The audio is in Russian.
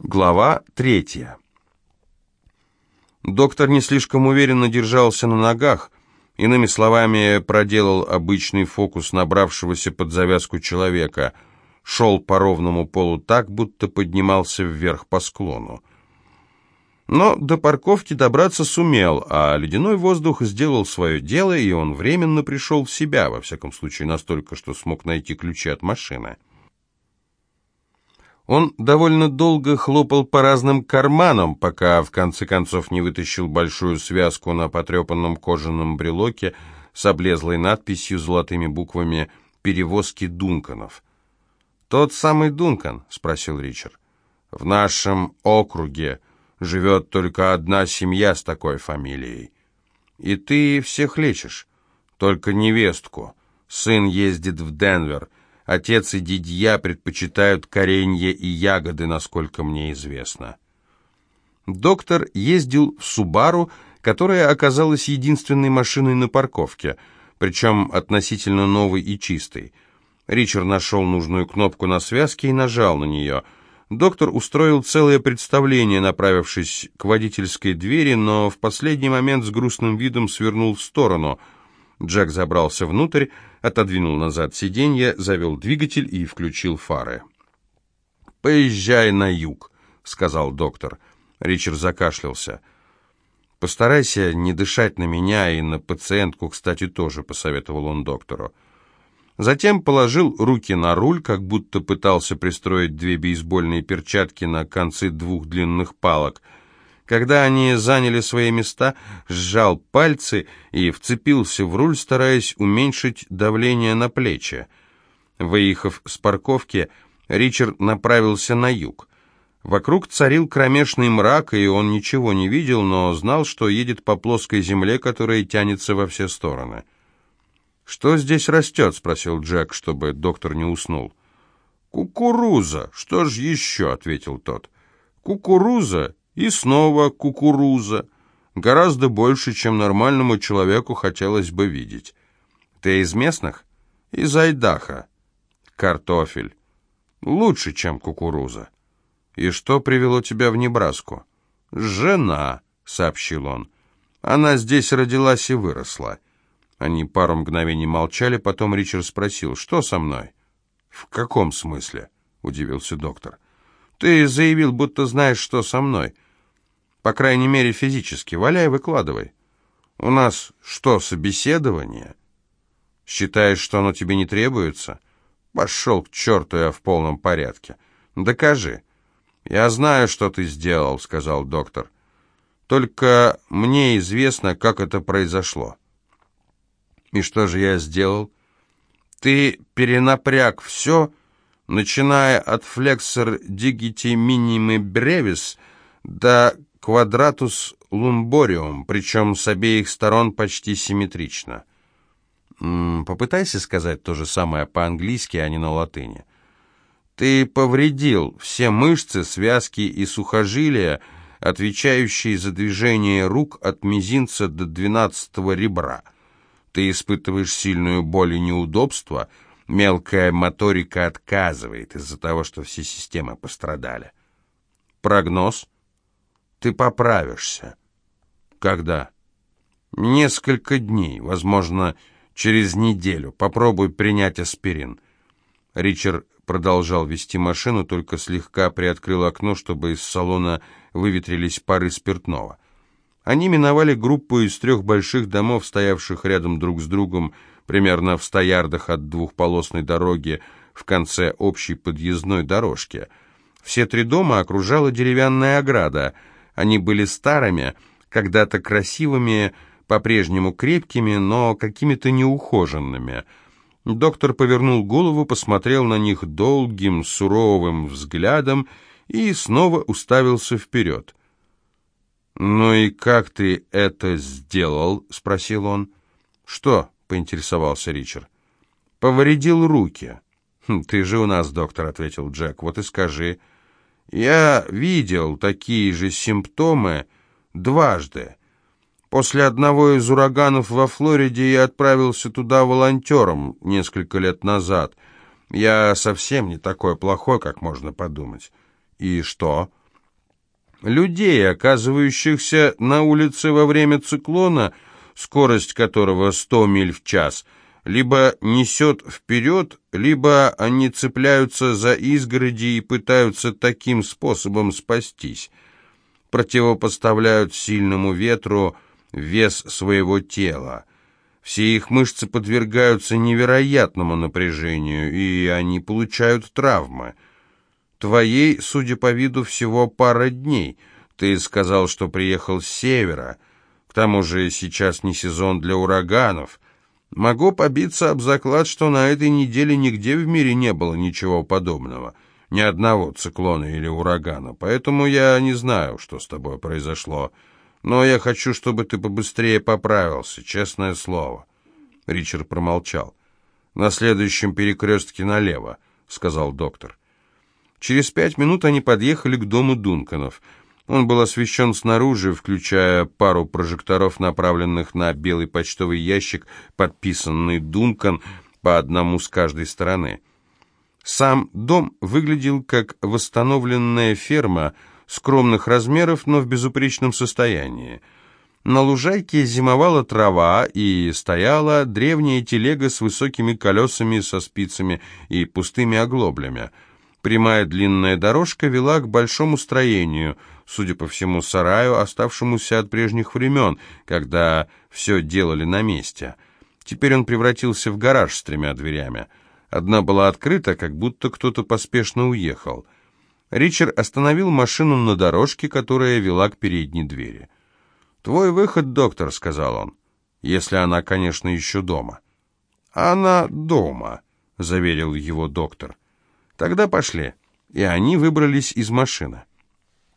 Глава третья. Доктор не слишком уверенно держался на ногах, иными словами, проделал обычный фокус набравшегося под завязку человека, шел по ровному полу так, будто поднимался вверх по склону. Но до парковки добраться сумел, а ледяной воздух сделал свое дело, и он временно пришел в себя, во всяком случае настолько, что смог найти ключи от машины. Он довольно долго хлопал по разным карманам, пока в конце концов не вытащил большую связку на потрепанном кожаном брелоке с облезлой надписью золотыми буквами «Перевозки Дунканов». «Тот самый Дункан?» — спросил Ричард. «В нашем округе живет только одна семья с такой фамилией. И ты всех лечишь, только невестку. Сын ездит в Денвер». Отец и дядья предпочитают коренье и ягоды, насколько мне известно. Доктор ездил в Субару, которая оказалась единственной машиной на парковке, причем относительно новой и чистой. Ричард нашел нужную кнопку на связке и нажал на нее. Доктор устроил целое представление, направившись к водительской двери, но в последний момент с грустным видом свернул в сторону – Джек забрался внутрь, отодвинул назад сиденье, завел двигатель и включил фары. «Поезжай на юг», — сказал доктор. Ричард закашлялся. «Постарайся не дышать на меня и на пациентку, кстати, тоже», — посоветовал он доктору. Затем положил руки на руль, как будто пытался пристроить две бейсбольные перчатки на концы двух длинных палок — когда они заняли свои места, сжал пальцы и вцепился в руль, стараясь уменьшить давление на плечи. Выехав с парковки, Ричард направился на юг. Вокруг царил кромешный мрак, и он ничего не видел, но знал, что едет по плоской земле, которая тянется во все стороны. «Что здесь растет?» — спросил Джек, чтобы доктор не уснул. «Кукуруза! Что ж еще?» — ответил тот. «Кукуруза и снова кукуруза. Гораздо больше, чем нормальному человеку хотелось бы видеть. Ты из местных? Из Айдаха. Картофель. Лучше, чем кукуруза. И что привело тебя в Небраску? Жена, сообщил он. Она здесь родилась и выросла. Они пару мгновений молчали, потом Ричард спросил, что со мной? «В каком смысле?» — удивился доктор. «Ты заявил, будто знаешь, что со мной. По крайней мере, физически. Валяй, выкладывай. У нас что, собеседование? Считаешь, что оно тебе не требуется? Пошел к черту, я в полном порядке. Докажи. Я знаю, что ты сделал, сказал доктор. Только мне известно, как это произошло. И что же я сделал? Ты перенапряг все, начиная от флексор дигити миними бревис до квадратус лумбориум, причем с обеих сторон почти симметрично. М -м, попытайся сказать то же самое по-английски, а не на латыни. Ты повредил все мышцы, связки и сухожилия, отвечающие за движение рук от мизинца до двенадцатого ребра. Ты испытываешь сильную боль и неудобство, мелкая моторика отказывает из-за того, что все системы пострадали. Прогноз – ты поправишься. Когда? Несколько дней, возможно, через неделю. Попробуй принять аспирин. Ричард продолжал вести машину, только слегка приоткрыл окно, чтобы из салона выветрились пары спиртного. Они миновали группу из трех больших домов, стоявших рядом друг с другом, примерно в ста ярдах от двухполосной дороги в конце общей подъездной дорожки. Все три дома окружала деревянная ограда — они были старыми, когда-то красивыми, по-прежнему крепкими, но какими-то неухоженными. Доктор повернул голову, посмотрел на них долгим, суровым взглядом и снова уставился вперед. «Ну и как ты это сделал?» — спросил он. «Что?» — поинтересовался Ричард. «Повредил руки». «Хм, «Ты же у нас доктор», — ответил Джек. «Вот и скажи». Я видел такие же симптомы дважды. После одного из ураганов во Флориде я отправился туда волонтером несколько лет назад. Я совсем не такой плохой, как можно подумать. И что? людей, оказывающихся на улице во время циклона, скорость которого 100 миль в час, либо несет вперед, либо они цепляются за изгороди и пытаются таким способом спастись. Противопоставляют сильному ветру вес своего тела. Все их мышцы подвергаются невероятному напряжению, и они получают травмы. Твоей, судя по виду, всего пара дней. Ты сказал, что приехал с севера. К тому же сейчас не сезон для ураганов. Могу побиться об заклад, что на этой неделе нигде в мире не было ничего подобного. Ни одного циклона или урагана. Поэтому я не знаю, что с тобой произошло. Но я хочу, чтобы ты побыстрее поправился, честное слово». Ричард промолчал. «На следующем перекрестке налево», — сказал доктор. Через пять минут они подъехали к дому Дунканов. Он был освещен снаружи, включая пару прожекторов, направленных на белый почтовый ящик, подписанный «Дункан» по одному с каждой стороны. Сам дом выглядел как восстановленная ферма — скромных размеров, но в безупречном состоянии. На лужайке зимовала трава и стояла древняя телега с высокими колесами со спицами и пустыми оглоблями. Прямая длинная дорожка вела к большому строению, судя по всему, сараю, оставшемуся от прежних времен, когда все делали на месте. Теперь он превратился в гараж с тремя дверями. Одна была открыта, как будто кто-то поспешно уехал — Ричард остановил машину на дорожке, которая вела к передней двери. «Твой выход, доктор», — сказал он, — «если она, конечно, еще дома». «Она дома», — заверил его доктор. «Тогда пошли». И они выбрались из машины.